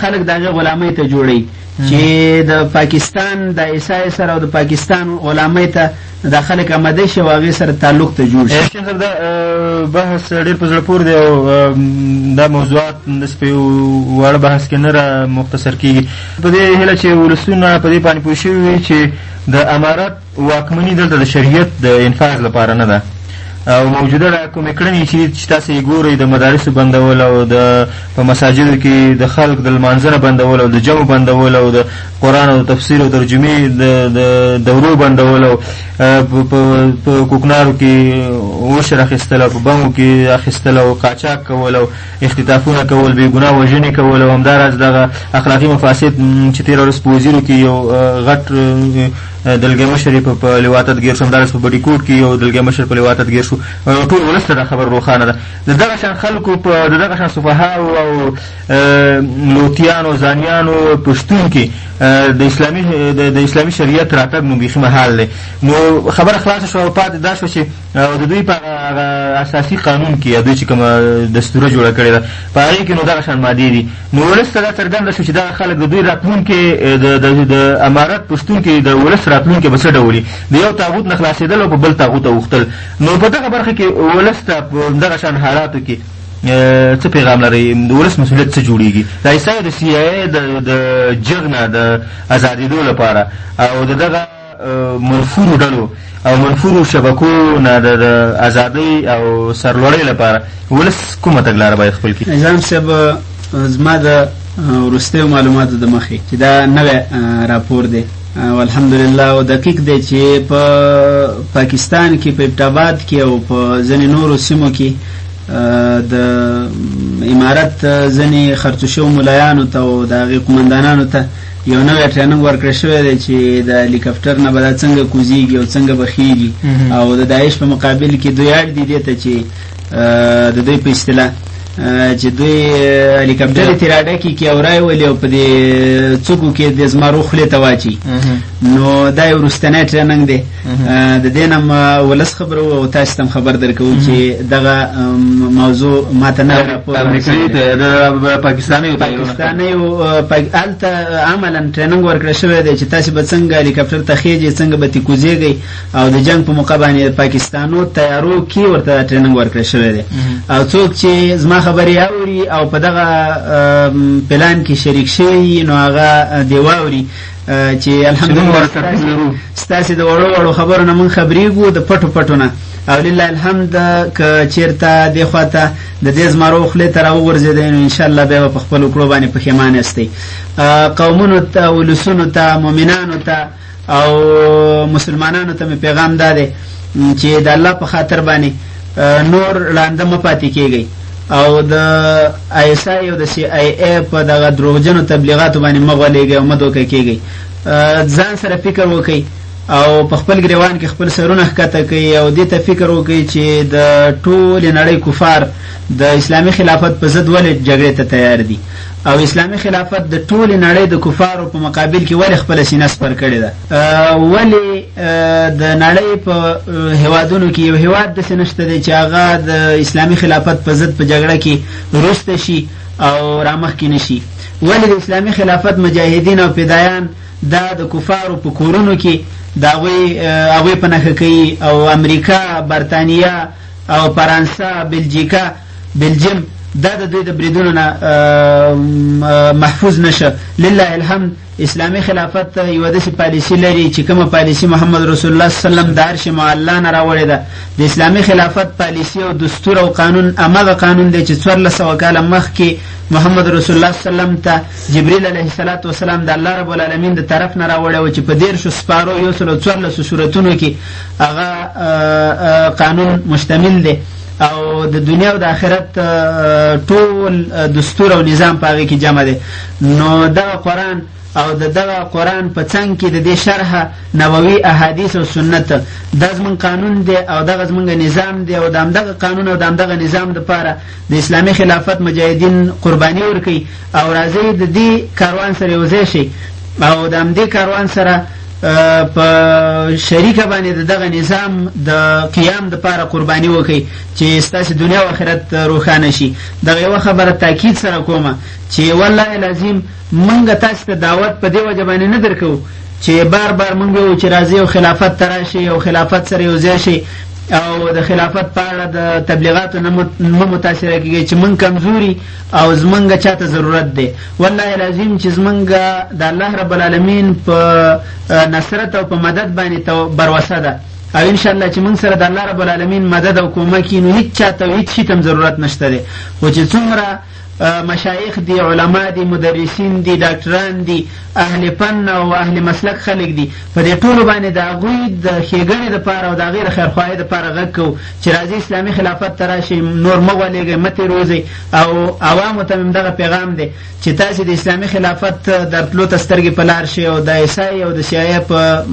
خلک دغه غلامۍ ته جوړي چې د پاکستان د ایسای سره او د پاکستان غلامۍ ته د خلک آماده شي او هغه سره تعلق ته جوړ شي شیخ صاحب دا بحث ډېر په زړه پورې دی او دا موضوعات د سپي وړ بحث کې نه را مختصر کیږي په دې هله چې ولسونه په دې باندې پوه شوي چې د امارت واکمني دلته د شریعت د انفاذ لپاره نه ده او موجوده دا کومې کړنې چې چې تاسو یې ګورئ د مدارسو بندول او د په مساجدو کې د خلق د لمانځنه بندول او د جمع بندول او د قرآن او تفسیر او ترجمې د دورو بندول او په کوکنارو کې وشر اخیستل او په بمو کې اخیستل او قاچاق کول او اختطافونه کول بې ګناه وژنې کول او همداراز دغه اخلاقي مفاسد چې تېره ورځ په وزیرو کې یو غټ دلګی مشر په په لوا تدګیر شو همدارس په بډی کوټ کې یو دلګی مشر په لوا تدګیر شو ټول ولس ته دا خبر روښانه ده د دغه شان خلکو په د دغه شان سفهاو او لوتیانو ځانیانو په شتون کې د اسلامي د اسلامي شریعت راتګ نو بیخي محال دی نو خبره خلاصه شو او پاتې دا شو چې او د دوی په هغه اساسي قانون کې یا دوی چې کومه دستوره جوړه کړې ده په هغې کې نو دغه شان مادې دي نو ولس ته دا څرګنده شو چې دغه خلک د دوی راتلونکې د امارت په شتون کې د ولس راتلونکې به څه ډول د یو تاغوت نه خلاصېدل او په بل تاغوت اوښتل نو په دغه برخه کې ولس ته په دغه شان حالاتو کې څه پیغام لري د ولس مسولیت څه جوړیږي د ایسایو د سي آی د جغ نه د ازادېدو لپاره او د دغه منفورو ډلو او منفورو شبکو نه د ازادۍ او سرلوړۍ لپاره ولس کومه تګلاره باید خپل کړي نظام صاحب زما د وروستیو معلوماتو د مخې چې دا نوی راپور دی او الحمدلله او دقیق دی چې په پاکستان کې په ابټاباد کې او په ځینې نورو سیمو کې د امارت ځنې خرڅو شو ملایانو ته او د هغې قومندانانو ته یو نوی ټریننګ ورکړی شوی دی چې د هلیکاپټر نه به دا څنګه کوزیږي او څنګه به خیږي او د داعش په مقابل کې دوی اړ دي دې ته چې د دوی په اصطلاح چې دوی هلیکاپټر یې تیراډه کې کې اورای ولې او په دې څوکو کې د زمارو خولې ته واچي نو دا یو وروستنی ټریننګ دی د دې نم ولس خبرو او تاسو تم خبر درکو چې دغه موضوع ماته نه راپور امریکایي ته د پاکستاني او پاکستاني او الته عملا ټریننګ ورکړ شوې ده چې تاسو به څنګه هلیکاپټر ته خېږي څنګه به تکوزيږي او د جنگ په موقع باندې پاکستانو تیارو کې ورته ټریننګ ورکړ شوې ده او څوک چې زما خبري اوري او په دغه پلان کې شریک شي نو هغه دی واوري چې الحمدلله ستاسو د وړو وړو خبرو نه مونږ خبرېږو د پټو پټو نه او لله الحمد ک چیرته د خواته د دې زمرو خلې تر وګرځیدل نو ان شاء الله به په خپل کړو باندې پښیمان استي قومونو ته ولسونو ته مؤمنانو ته او مسلمانانو ته پیغام داده چې د الله په خاطر باندې نور ړانده مه پاتې کیږئ او د ایس آی او د سی آی ای په دغه دروغجنو تبلیغاتو باندې مه غولېږئ او مه دوکه کیږئ ځان سره فکر وکړئ او په خپل ګریوان کې خپل سرونه ښکته کوي او دې ته فکر وکړي چې د ټول نړۍ کفار د اسلامي خلافت په ضد ولې جګړې ته تیار دي او اسلامي خلافت د ټول نړۍ د کفارو په مقابل کې ولې خپل سینه سپر کړې ده ولی د نړۍ په هوادونو کې یو هواد د سنشته دی چې هغه د اسلامی خلافت په ضد په جګړه کې روسته شي او رامخ کې نشي ولی د اسلامی خلافت مجاهدین او پیدایان دا د کفارو په کورونو کې د هغوی په نښه کوي او امریکا برتانیا او فرانسه بلجیکا بلجیم دا د دوی د بریدونو نه محفوظ نشه لله الحمد اسلامي خلافت یو داسې پالیسی لري چې کومه پالیسی محمد رسول الله صلی الله علیه وسلم د عرش معلا نه راوړې ده د اسلامي خلافت پالیسی او دستور او قانون امغه قانون دی چې څوارلس سوه کاله مخکې محمد رسول الله صلی الله علیه وسلم ته جبرئیل علیه الصلاة والسلام د الله رب العالمین د طرف نه راوړی و چې په دېرشو سپارو یو سلو څوارلسو صورتونو کې هغه قانون مشتمل دی او د دنیا او د آخرت ټول دستور او نظام په هغې کې جمع دی نو دغه قرآن او د دغه قرآن په څنګ کې د دې شرح نووي احادیث او سنت دا زمونږ قانون دی او دغه زمونږ نظام دی او د همدغه قانون او د همدغه نظام دپاره د اسلامي خلافت مجاهدین قرباني ورکوي او راځئ د دې کاروان سره یوځای شئ او د همدې کاروان سره په شریکه باندې د دغه نظام د قیام د پاره قرباني وکړي چې ستاسو دنیا او آخرت روښانه شي دغه یو خبره تاکید سره کومه چي والله العظیم منګه تاسو ته دعوت په دی وجه باندې نه درکو چې بار بار مونږ یو چې راځي او خلافت تراشي او خلافت سره یو ځای شي او د خلافت په اړه د تبلیغاتو نه متاثر کیږي چې مونږ کمزوري او زمونږ چاته ضرورت دی والله العظیم چې زمونږ د الله رب العالمین په نصرت او په مدد باندې بروسه ده او ان شاء الله چې موږ سره د الله رب العالمین مدد او کومک نو هیڅ چاته هیڅ شي تم ضرورت نشته دی خو چې څومره مشایخ دي علما دي مدرسین دي ډاکټران دي اهل فن او اهل مسلک خلک دي په دې ټولو باندې د هغوی د ښېګڼې دپاره او د هغوی د خیرخواهۍ دپاره غږ کوو چې راځي اسلامي خلافت ته راشئ نور مه غولېږئ مه تېروځئ او عوامو ته مې دغه پیغام دی چې تاسې د اسلامي خلافت درتلو ته سترګې په لار شئ او د ایسای او د سیایه په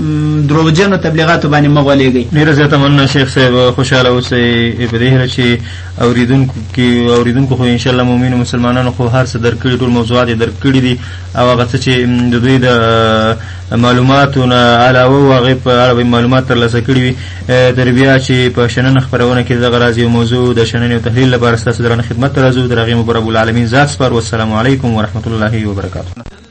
دروغجنو تبلیغاتو باندې مه غولېږئ ډېره زیاته مننه شیخ صاحب خوشحاله اوسئ په دې هیله چې اوریدونکو کې اوریدونکو خو ان شاء الله مؤمنو مسلمانانو خو هر څه درکړي ټول موضوعات درک کړي دي او هغه څه چې د دوی د معلوماتو نه علاوه واغې په اړه معلومات ترلاسه کړي وي تر بیا چې په شننه خبرونه کې دغه راز یو موضوع د شننې او تحلیل لپاره ستاسو درنه خدمت ته راځو د هغې مبرب العالمین ذات سپارو والسلام علیکم ورحمت الله وبرکاته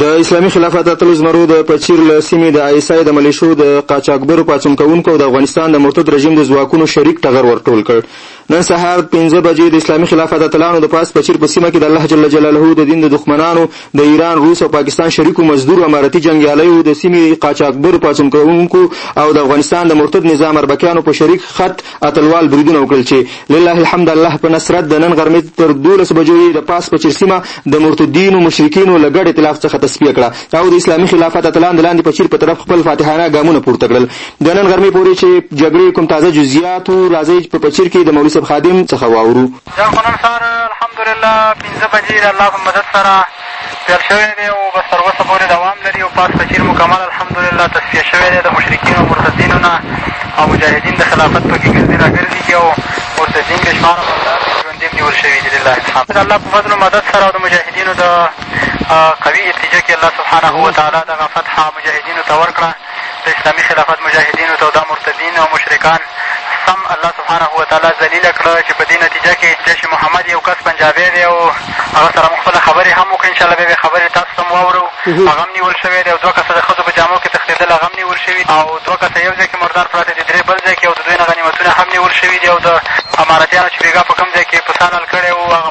د اسلامي خلافت اتلو زمرو د پچیر له سیمې د آی اس آی د ملیشو د قاچاقبرو پاڅون کوونکو او د افغانستان د مرتد رژیم د ځواکونو شریک ټغر ورټول کړ نن سهار پنځه بجې د اسلامي خلافت اتلانو د پاس پچیر په سیمه کې د الله جل جلاله د دین د دښمنانو د ایران روس او پاکستان شریکو مزدور امارتي جنګیالیو د سیمې قاچاقبرو پاڅون کوونکو او د افغانستان د مرتد نظام اربکیانو په شریک خط اتلوال بریدونه وکړل چې لله الحمد الله په نصرت د نن غرمې تر دولس بجو یې د پاس پچیر سیمه د مرتدینو مشرکینو له ګډ ائتلاف څخه تصفیه کړه او د اسلامي خلافت اتلان د لاندې پچیر په طرف خپل فاتحانه ګامونه پورته کړل د نن غرمې پورې چې جګړې کوم تازه جزئیات راځي په پچیر کې د مولوي صاحب خادم څخه واورو جنګ خو نن سهار الحمدلله پنځه بجې د الله په مدد سره پیل شوی دی او بس تر اوسه پورې دوام لري او پاس کچیر مکمل الحمدلله تصفیه شوی دی د مشرکینو او مرتدینو نه او مجاهدین د خلافت پکې ګرځي را ګرځېږي او مرتدین بې شماره ژوندي هم نیول شوي دي لله الحمد د الله په فضل و مدد سره او د مجاهدینو د قوي نتیجه کې الله سبحانه وتعالی دغه فتحه مجاهدینو ته ورکړه د اسلامي خلافت مجاهدینو ته او دا مرتدین او مشرکان سم الله سبحانه وتعالی ذلیله کړه چې په دې نتیجه کې جیش محمد یو کس پنجابی دی او هغه سره موږ خپله خبرې هم وکړې انشاءالله بیا به خبرې تاسو ته هم واورو هغه هم نیول شوی دی او دوه کسه د ښځو په جامو کې تښتېدل هغه هم نیول شوي او دوه کسه یو ځای کې مردار پراته دي درې بل ځای کې او د دوی نه غنیمتونه هم نیول شوي دي او د امارتیانو چې بېګا په کوم ځای کې فساد حل کړی و هغه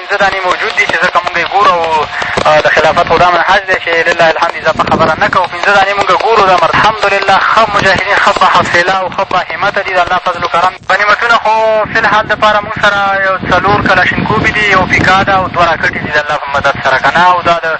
پنځه دانې موجود دي چې ځکه مونږ یې ګورو او د خلافت خو دا منهج دی چې لله الحمد اضافه خبره نه کوو پنځه دانې مونږ ګورو دا الحمدلله ښه مجاهدین ښه با حوصله او ښه با همته دي د الله فضل و کرم غنیمتونه خو فی الحال دپاره مونږ سره یو څلور کلاشینکوبې دي یو پیکا ده او دوه راکټې دي د الله په مدد سره که نه او دا د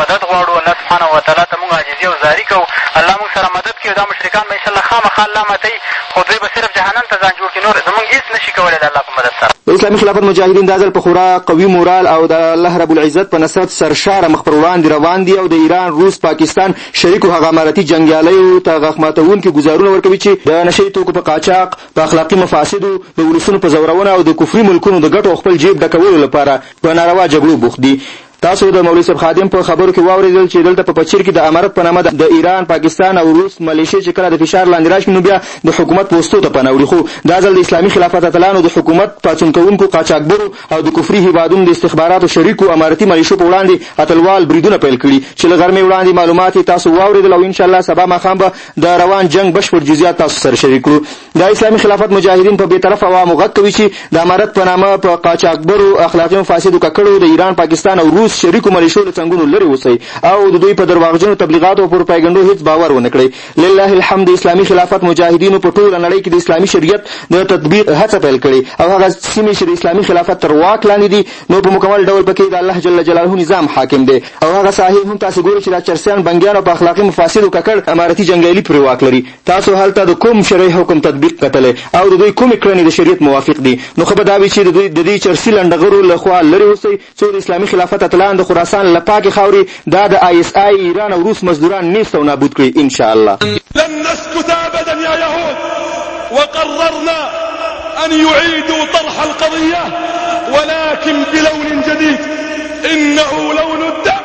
مدد غواړو الله سبحانه وتعالی ته مونږ عاجزي او زاري کوو الله مونږ سره مدد کړي دا مشرکان به انشاءالله خامخا الله ماتوي خو دوی به صرف جهنم ته ځان جوړ کړي نور زمونږ هېڅ نه شي کولی د الله په مدد سره د اسلامي خلافت مجاهدین دا ځل په خورا قوي مورال او د الله رب العزت په نصرت سرشاره مخ پر وړاندې روان دي او د ایران روس پاکستان شریکو هغه امارتي جنګیالیو ته غاښماتوونکي ګزارونه ورکوي چې د نشه یي توکو په قاچاق په اخلاقي مفاسدو د ولسونو په ځورونه او د کفري ملکونو د ګټو او خپل جیب ډکولو لپاره په ناروا جګړو بوخت دي تاسو د مولوي صاحب خادم په خبرو کې واورېدل چې دلته په پچیر کې د امارت په نامه د ایران، پاکستان او روس ملیشې چې کله د فشار لاندې راشي نو بیا د حکومت پوستو ته پناه وړي خو دا ځل د اسلامي خلافت اتلانو د حکومت پاڅون کوونکو قاچاقبرو او د کفري هیوادونو د استخباراتو شریکو امارتي ملیشو په وړاندې اتلوال بریدونه پیل کړي چې له غرمې وړاندې معلومات تاسو واورېدل او انشاءالله سبا ماښام به د روان جنګ بشپړ جزیات تاسو سره شریک کړو. د اسلامي خلافت مجاهدین په بې طرف عوامو غږ کوي چې د امارت په نامه په قاچاقبرو اخلاقي او فاسدو ککړو د ایران پاکستان او روس شریکو ملیشو له څنګونو لرې اوسئ او د دوی په درواغجنو تبلیغاتو او پروپاګنډو هیڅ باور ونه کړئ لله الحمد اسلامي خلافت مجاهدینو په ټوله نړۍ کې د اسلامي شریعت د تطبیق هڅه پیل کړې او هغه سیمې چې د اسلامي خلافت تر واک لاندې دي نو په مکمل ډول پکې د الله جل جلاله نظام حاکم دی او هغه ساحې هم تاسو ګورئ چې دا چرسیان بنګیان او په اخلاقي مفاسدو ککړ امارتي جنګیالي پرې واک لري تاسو هلته د کوم شرعي حکم تطبیق کتلی او د دوی کومې کړنې د شریعت موافق دي؟ نو ښه به دا وي چې د دوی د دې چرسي لنډغرو له خوا لرې اوسئ، څو د اسلامي خلافت اتلان د خراسان له پاکې خاورې دا د آی اس آی، ایران او روس مزدوران نیست او نابود کړي ان شاء الله. لن نسکت ابدا یا یهود وقررنا ان یعیدو طرح القضیه ولكن بلون جدید انه لون الدم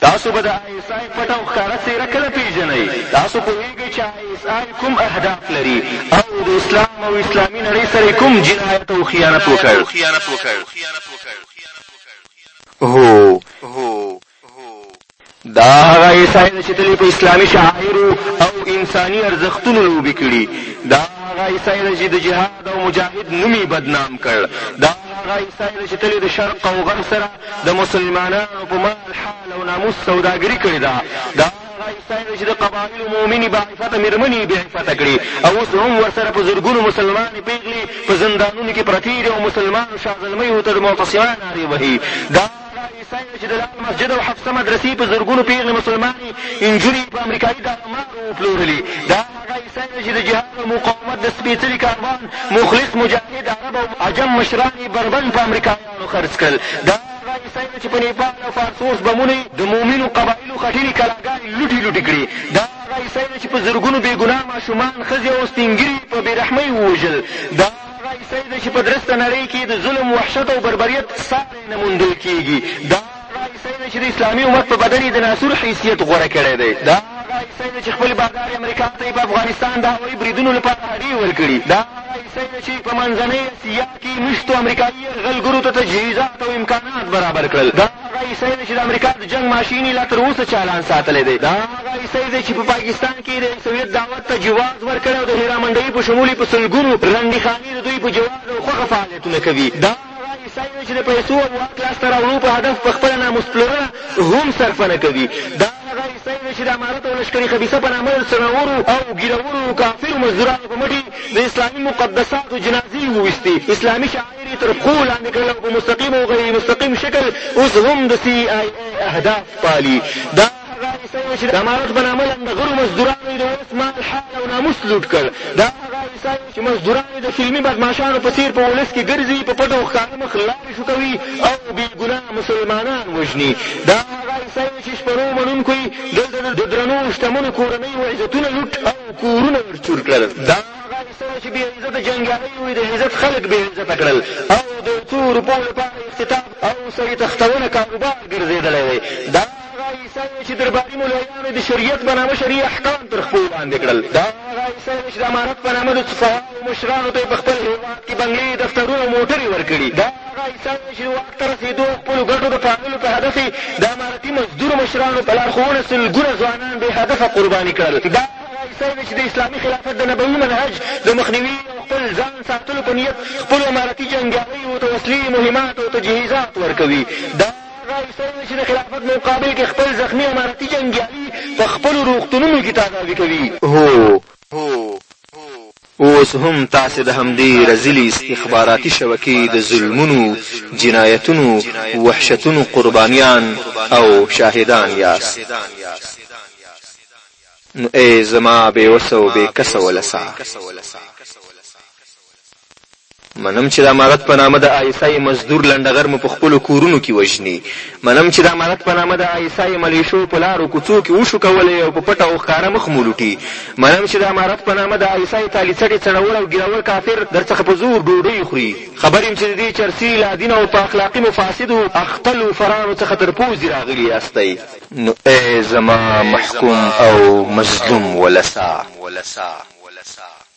تاسو به د آی اس آی پټه او ښکاره څېره کله پېژنئ؟ تاسو پوهېږئ چې آی اس آی کوم اهداف لري او د اسلام او اسلامي نړۍ سره یې کوم جنایت او خیانت وکړ؟ هو! هو! دا هغه عیسای ده چې تل یې په اسلامي شعایرو او انساني ارزښتونو لوبې کړي، دا هغه عیسای ده چې د جهاد او مجاهد نوم یې بدنام کړ، دا هغه عیسای ده چې تل یې د شرق او غرب سره د مسلمانانو په مال، حال او ناموس سوداګري کړې ده، دا هغه عیسای ده چې د قبایلو مؤمنې باعفته مېرمنې یې بېعفته کړې او اوس هم ورسره په زرګونو مسلمانې پېغلې په زندانونو کې پرتې دي او مسلمانو شازلمیو ته د معتصما نارې وهي، دا هغه عیسی چې د لال مسجد او حفصه مدرسې په زرګونو پېغلې مسلمانې انجونې په امریکایي دارمارو وپلورلې دا هغه عیسی دی چې د جهاد او مقاومت د سپېڅلي کاروان مخلص مجاهد عرب او عجم مشران یې بربند په امریکایانو خرڅ کړل دا هغه عیسی دی چې په نیپال او فارسوس بمونه یې د مؤمنو قبایلو خټینې کلاګانې لوټې لوټې کړې دا هغه عیسی دی چې په زرګونو بېګناه ماشومان ښځې او سپینګیري په بېرحمۍ ووژل دا هغه عیسی دی چې په درسته نړۍ کې د ظلم، وحشت او بربریت ساری نه موندل کېږي. دا هغه عیسی دی چې د اسلامي امت په بدن یې د ناسور حیثیت غوره کړی دی. دا هغه عیسی دی چې خپل بادار امریکا ته یې په افغانستان د هوایي بریدونو لپاره هډې ورکړي. دا هغه عیسی دی چې په منځنۍ اسیا کې مېشتو امریکایي یرغلګرو ته تجهیزات او امکانات برابر کړل. دا هغه عیسی دی چې د امریکا د جنګ ماشین یې لا تر اوسه چالان ساتلی دی. دا هغه عیسوي دی چې په پاکستان کې د عیسویت دعوت ته جواز ورکړی او د هیرامنډۍ په شمول یې په سلګونو رنډي خانې د دوی په جواز او خوښه فعالیتونه کوي دا هغه عیسوي دی چې د پیسو او واک لاسته راوړو په هدف په خپله نامستلرنه هم صرفه نه کوي دا هغه عیسوي دی چې د امارت او لشکري خبیثه په نامه د څڼورو او ګیرورو کافرو مزدورانو په مټې د اسلامي مقدساتو جنازې وویستې اسلامي شاعر یې تر پښو لاندې کړل او په مستقیم او غیر مستقیم شکل اوس هم د سی آی ای اهداف پالي دا هغه عیسی و چې د امارت په نامه لنډغرو مزدورانو یې د ولس مال، حال او ناموس لوټ کړ. دا هغه عیسی و چې مزدوران یې د فلمي بدماشانو په څېر په ولس کې ګرځي، په پټه او ښکاره مخ لارې شوکوي او بې ګناه مسلمانان وژني. دا هغه عیسی و چې شپنو منونکو یې دلته د درنو شتمنو کورنیو عزتونه لوټ او کورونه ورچور کړل. دا هغه عیسی و چې بې عزته جنګیالیو یې د عزت خلک بې عزته کړل او د یو څو روپو لپاره اختطاف او سړي تښتونه کاروبار ګرځېدلی دی. دا هغه عیسی دی چې درباري ملایانو د شریعت په نامه شرعي احکام تر خپو لاندې کړل دا هغه عیسی دی چې د امارت په نامه د سفراو مشرانو ته یې په خپل هېواد کې بنګلې دفترونه او موټرې ورکړي دا هغه عیسی دی چې واک ته رسېدو خپلو ګټو د پاللو په هدف یې د امارتي مزدورو مشرانو په لارښوونه سلګونه ځوانان بې هدفه قرباني کړل دا هغه عیسی دی چې د اسلامي خلافت د نبوي منهج د مخنیوي او خپل ځان ساتلو په نیت خپلو امارتي جنګیالیو ته وسلې مهمات او تجهیزات ورکوي دا هغه عیسوي چې د خلافت په مقابل کې خپل زخمي امارتي جنګیالي په خپلو روغتونونو کې تاداوي کوي. هو، اوس هم تاسې د همدې رزیلې استخباراتي شبکې د ظلمونو، جنایتونو، وحشتونو قربانیان او شاهدان یاست. نو ای زما بې وسه او بې کسه ولسه! منم چې د امارت په نامه د آیسای مزدور لنډغر مو په خپلو کورونو کې وژني منم چې د امارت په نامه د آیسای ملیشو په لارو کوڅو کې وشوکولی او په پټه او ښکاره مخ مو لوټي منم چې د امارت په نامه د آیسای تالیڅټې څڼول او ګیرول کافر در څخه په زور ډوډۍ خوري خبر یم چې د دې چرسي لادین او په اخلاقي مفاسدو اختلو فرانو څخه تر پوزې راغلي یاستئ نو ای زما محکوم او مظلوم ولسه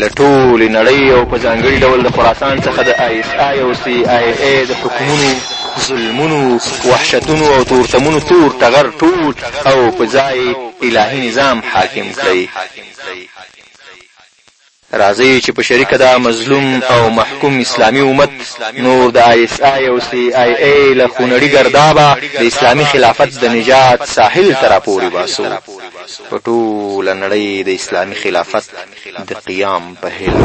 له ټولې نړۍ او په ځانګړي ډول د خراسان څخه د آی اس آی او سي آی اې د حکمونو، ظلمونو، وحشتونو او تورتمونو تور ټغر ټوټ او په ځای الهي نظام حاکم کړئ. راځئ چې په شریکه دا مظلوم او محکوم اسلامي امت نور د آی اس آی او سي آی اې له خونړي ګردابه د اسلامي خلافت د نجات ساحل ته راپورې باسو. په ټوله نړۍ د اسلامي خلافت د قیام په هیله.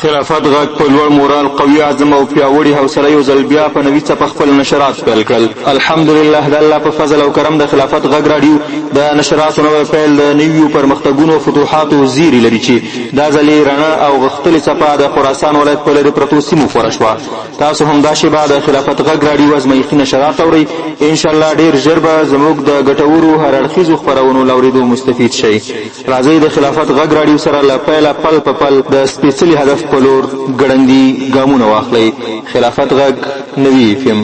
خلافت غږ په لوړ مورال قوي عزم او پیاوړي حوصله یو ځل بیا په نوي څپه خپل نشرات پیل کړل الحمدلله د الله په فضل او کرم د خلافت غږ راډیو د نشراتو نوی پیل د نویو پرمختګونو او فتوحاتو زیری لري چې دا ځلې رڼا او غښتلې څپه د خراسان ولایت په لرې پرتو سیمو خوره شوه تاسو هم دا شیبه د خلافت غږ راډیو ازمایښتي نشرات اورئ انشاءالله ډېر ژر به زموږ د ګټورو هر اړخیزو خپرونو له اورېدو مستفید شئ راځئ د خلافت غږ راډیو سره له پیله پل په پل د سپېڅلي هدف په لور ګړندي ګامونه واخلئ خلافت غږ نوي اف ام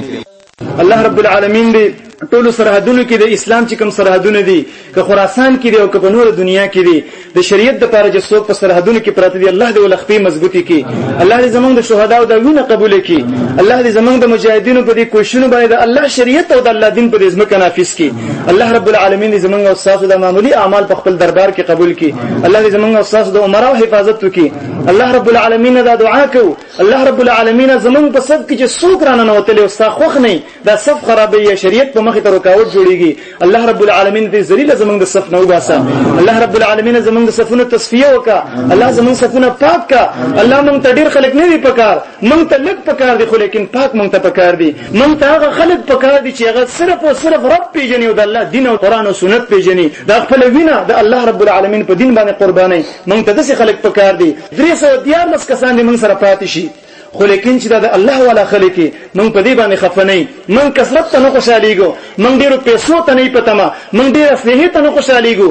الله رب العالمین دې ټولو سرحدونو کې د اسلام چې کوم سرحدونه دي که خراسان کې دي او که په نوره دنیا کې دي د شریعت دپاره چې څوک په سرحدونو کې پراته دي الله دې ول خپې مضبوطې کړي الله دې زمونږ د شهداو دا وینه قبوله کړي الله دې زمونږ د مجاهدینو په دې کوششونو باندې د الله شریعت او د الله دین په دې ځمکه نافذ کړي الله رب العالمین دې زمونږ او تاسو د معمولی اعمال په خپل دربار کې قبول کړي الله دې زمونږ او تاسو د عمره حفاظت وکړي الله رب العالمین دا دعا کو الله رب العالمین زمونږ په صف کې چې څوک رانه نه وتلی او ستا خوښ نه دا صف خرابې یا شریعت په مخې ته رکاوټ جوړیږي الله رب العالمین دې ذلیل زمونږ د صف نه وباسه الله رب العالمین زمونږ د صفونو تصفیه وکړه الله زمونږ صفونه پاک کړه الله مونږ ته ډیر خلک نه وي پکار موږ ته لږ پکار دي خو لیکن پاک موږ ته پکار دي موږ ته هغه خلک پکار دي چې هغه صرف او صرف رب پیژني او د الله دین او قران او سنت پیژني دا خپل وینا د الله رب العالمین په دین باندې قرباني موږ ته داسې خلک پکار دي 314 کسان دي موږ سره پاتې شي خو لیکن چې دا د الله والا خلک مونږ په دې باندې خفه نه مونږ کثرت ته نه خوشاليږو مونږ ډیرو پیسو ته نه پتما مونږ ډیر اصلي ته نه خوشاليږو